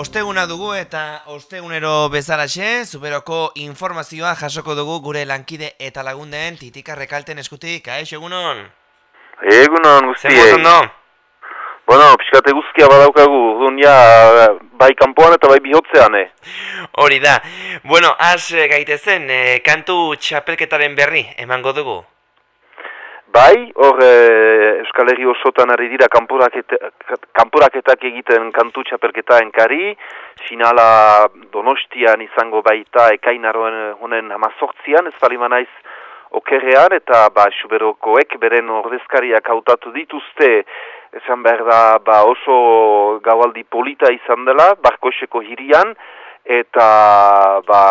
Osteguna dugu eta ostegunero bezalaxe, zuberoko informazioa jasoko dugu gure lankide eta lagundeen titika rekalten eskutik, aix, egunon? Egunon, guzti, Zer mozondo? Bueno, pixkate guztia badaukagu, dun ja, bai kanpoan eta bai bihotzean, eh? Hori da. Bueno, has eh, gaitezen, eh, kantu txapelketaren berri, emango dugu. Bai, hor e, Euskal Herri osotan ari dira kanporaketa- kanporaketak egiten kantu txapelketa enkari, finala donostian izango baita ekainaroen honen hamazortzian, ez bali manaiz okerrean, eta ba, suberokoek beren ordezkariak hautatu dituzte, esan behar da ba, oso gaualdi polita izan dela, barkoeseko hirian, eta ba,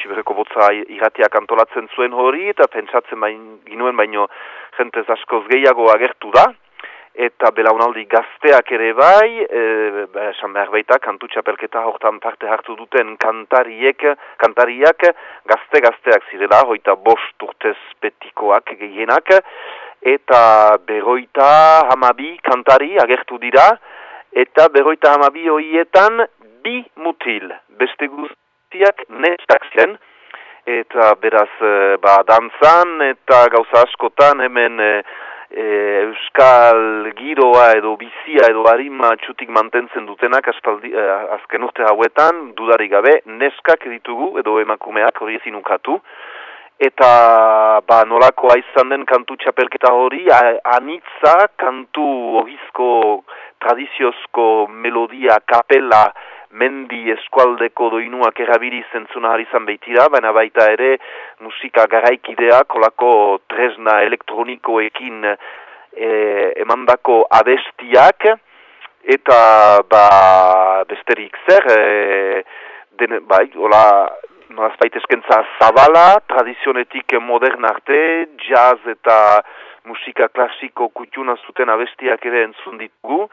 Sibereko botza iratiak antolatzen zuen hori, eta pentsatzen bain, ginuen baino jentez askoz gehiago agertu da, eta belaunaldi gazteak ere bai, e, ba, esan behar baita, kantu txapelketa hortan parte hartu duten kantariek, kantariak gazte-gazteak zirela, hoita bost urtez betikoak gehienak, eta berroita hamabi kantari agertu dira, eta berroita hamabi horietan bi mutil, beste guztiak nestak ziren, eta beraz, e, ba, dantzan eta gauza askotan hemen e, e, euskal giroa edo bizia edo harima txutik mantentzen dutenak aspaldi, e, azken urte hauetan, dudarik gabe, neskak ditugu edo emakumeak hori ezin ukatu, eta ba, nolakoa izan den kantu txapelketa hori, anitza kantu ohizko tradiziozko melodia, kapela, mendi eskualdeko doinuak erabili zentzuna izan behitira, baina baita ere musika garaikidea, kolako tresna elektronikoekin e, emandako abestiak, eta ba, besterik zer, e, den, bai, hola, nolazbait eskentza zabala, tradizionetik modern arte, jazz eta musika klasiko kutxuna zuten abestiak ere entzun ditugu,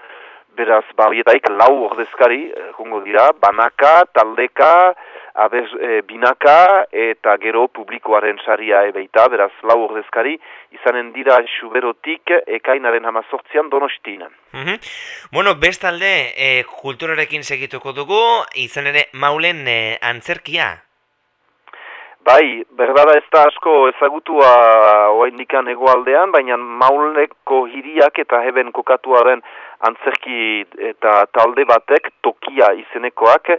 beraz, ba, horietaik lau ordezkari, eh, jongo dira, banaka, taldeka, abez, e, binaka, eta gero publikoaren saria ebeita, beraz, lau ordezkari, izanen dira suberotik ekainaren hamazortzian donostina. Mhm. Bueno, bestalde, eh, kulturarekin segituko dugu, izan ere maulen eh, antzerkia. Bai, berdara ez da asko ezagutua oaindikan egoaldean, baina mauleko hiriak eta heben kokatuaren antzerki eta talde batek tokia izenekoak,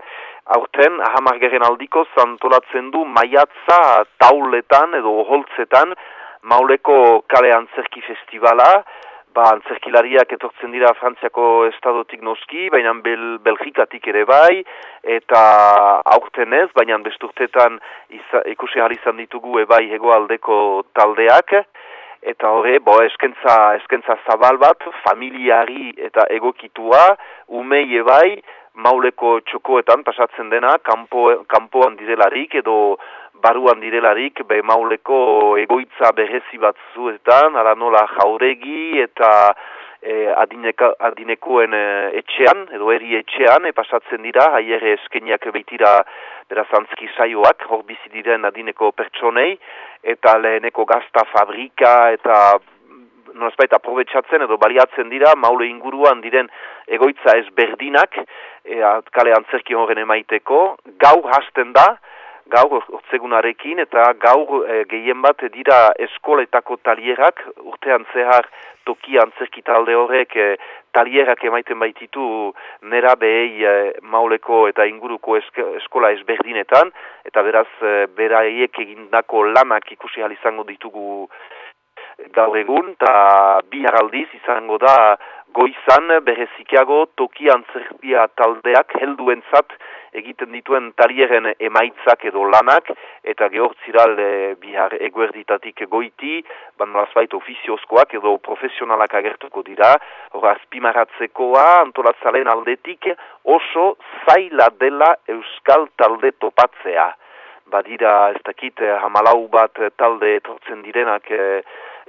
aurten hamargeren aldiko zantolatzen du maiatza tauletan edo holtzetan mauleko kale antzerki festivala, ba, antzerkilariak etortzen dira Frantziako estadotik noski, baina bel, Belgikatik ere bai, eta aurten ez, baina besturtetan ikusi ahal izan ditugu ebai hegoaldeko taldeak, eta horre, bo, eskentza, eskentza zabal bat, familiari eta egokitua, umei ebai, mauleko txokoetan pasatzen dena, kanpo, kanpoan direlarik edo baruan direlarik, be mauleko egoitza berezi bat zuetan, ara nola jauregi eta e, adineka, adinekoen e, etxean, edo eri etxean, e, pasatzen dira, haiere eskeniak beitira beraz antzki saioak, hor bizi diren adineko pertsonei, eta leheneko gazta fabrika eta nolazbait aprobetsatzen edo baliatzen dira maule inguruan diren egoitza ezberdinak e, kale antzerki horren emaiteko, gaur hasten da, gaur ortzegunarekin eta gaur e, gehien bat dira eskoletako talierak, urtean zehar toki antzerki talde horrek e, talierak emaiten baititu nera behei e, mauleko eta inguruko eske, eskola ezberdinetan, eta beraz e, beraiek egindako lanak ikusi izango ditugu gaur egun, eta bihar aldiz izango da goizan berezikiago toki antzerkia taldeak helduentzat egiten dituen talieren emaitzak edo lanak, eta gehortziral e, bihar eguerditatik goiti, ban nolazbait ofiziozkoak edo profesionalak agertuko dira, hor azpimaratzekoa antolatzalen aldetik oso zaila dela euskal talde topatzea. Badira, ez dakit, hamalau bat talde etortzen direnak e,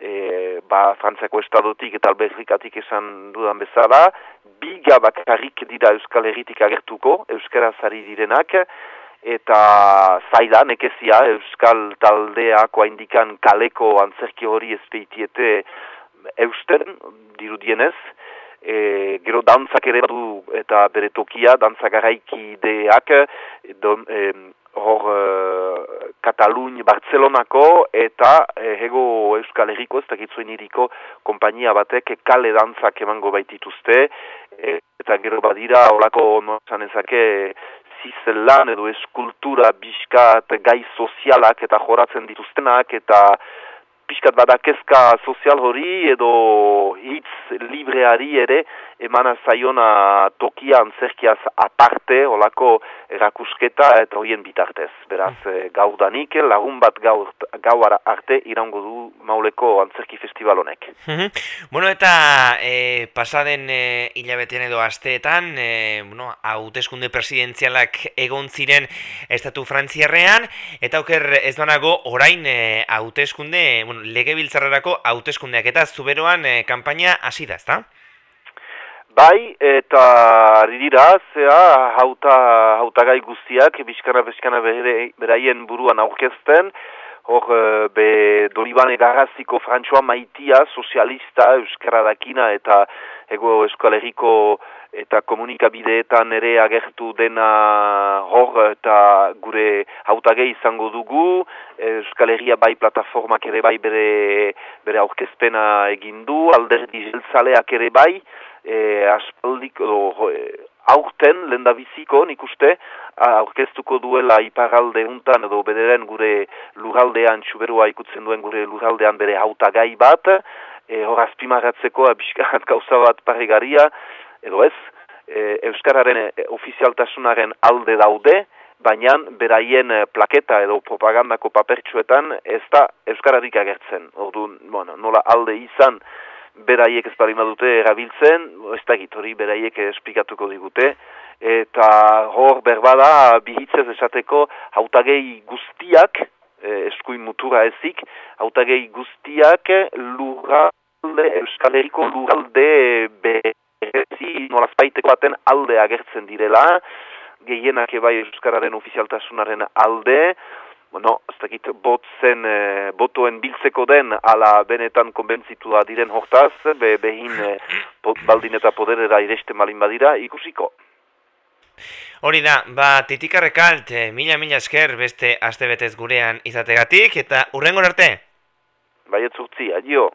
e, ba, Frantziako estadotik eta Belgikatik esan dudan bezala, biga bakarrik dira Euskal Herritik agertuko, Euskaraz ari direnak, eta zaila nekezia Euskal taldeako indikan kaleko antzerki hori ezpeitiete eusten, dirudienez, e, gero dantzak ere badu eta bere tokia, dantzak garaikideak, hor e, Katalun, Bartzelonako eta e, hego Euskal Herriko, ez dakitzuen iriko, kompainia batek kale dantzak emango baitituzte, e, eta gero badira, holako, no, zanezake, zizelan edo eskultura biskat gai sozialak eta joratzen dituztenak eta pixkat badakezka sozial hori edo hitz libreari ere emana zaiona tokian zerkiaz aparte, olako erakusketa eta horien bitartez. Beraz, mm. gaudanik, lagun bat gau, gau arte irango du mauleko antzerki festival honek. Mhm. bueno, eta e, pasaden e, hilabetean edo asteetan, e, bueno, hauteskunde presidenzialak egon ziren estatu frantziarrean, eta oker ez donago orain e, hauteskunde, bueno, lege biltzarrarako hauteskundeak eta zuberoan e, kampaina hasi da, ezta? Bai, eta ridira, zea, hauta, hautagai guztiak, bizkana bizkana beraien buruan aurkezten, hor, eh, be, Dolibane Garraziko Frantxoa maitia, sozialista, Euskara dakina, eta ego eskoaleriko eta komunikabideetan ere agertu dena hor eta gure hautagei izango dugu, Euskal Herria bai plataformak ere bai bere, bere aurkezpena egin du, alderdi jeltzaleak ere bai, e, aspaldik, o, e, aurten, lenda biziko, nik uste, aurkeztuko duela iparalde untan, edo bederen gure luraldean, txuberua ikutzen duen gure luraldean bere hautagai bat, e, hor azpimaratzeko abiskat gauza bat paregaria, edo ez, e, Euskararen e, ofizialtasunaren alde daude, baina beraien e, plaketa edo propagandako papertsuetan ez da Euskararik agertzen. Ordu, bueno, nola alde izan, beraiek ez bali dute erabiltzen, ez da hori beraiek esplikatuko digute, eta hor berbada bihitzez esateko hautagei guztiak, e, eskuin mutura ezik, hautagei guztiak lurralde, euskal herriko lurralde berezi nolazpaiteko baten alde agertzen direla, gehienak ebai euskararen ofizialtasunaren alde, bueno, ez dakit, botzen, e, botoen biltzeko den, ala benetan konbentzitua diren hortaz, be, behin e, baldin eta poderera ireste malin badira, ikusiko. Hori da, ba, titikarrekalt, e, mila mila esker beste aste betez gurean izategatik, eta urrengo arte? Baiet zurtzi, adio.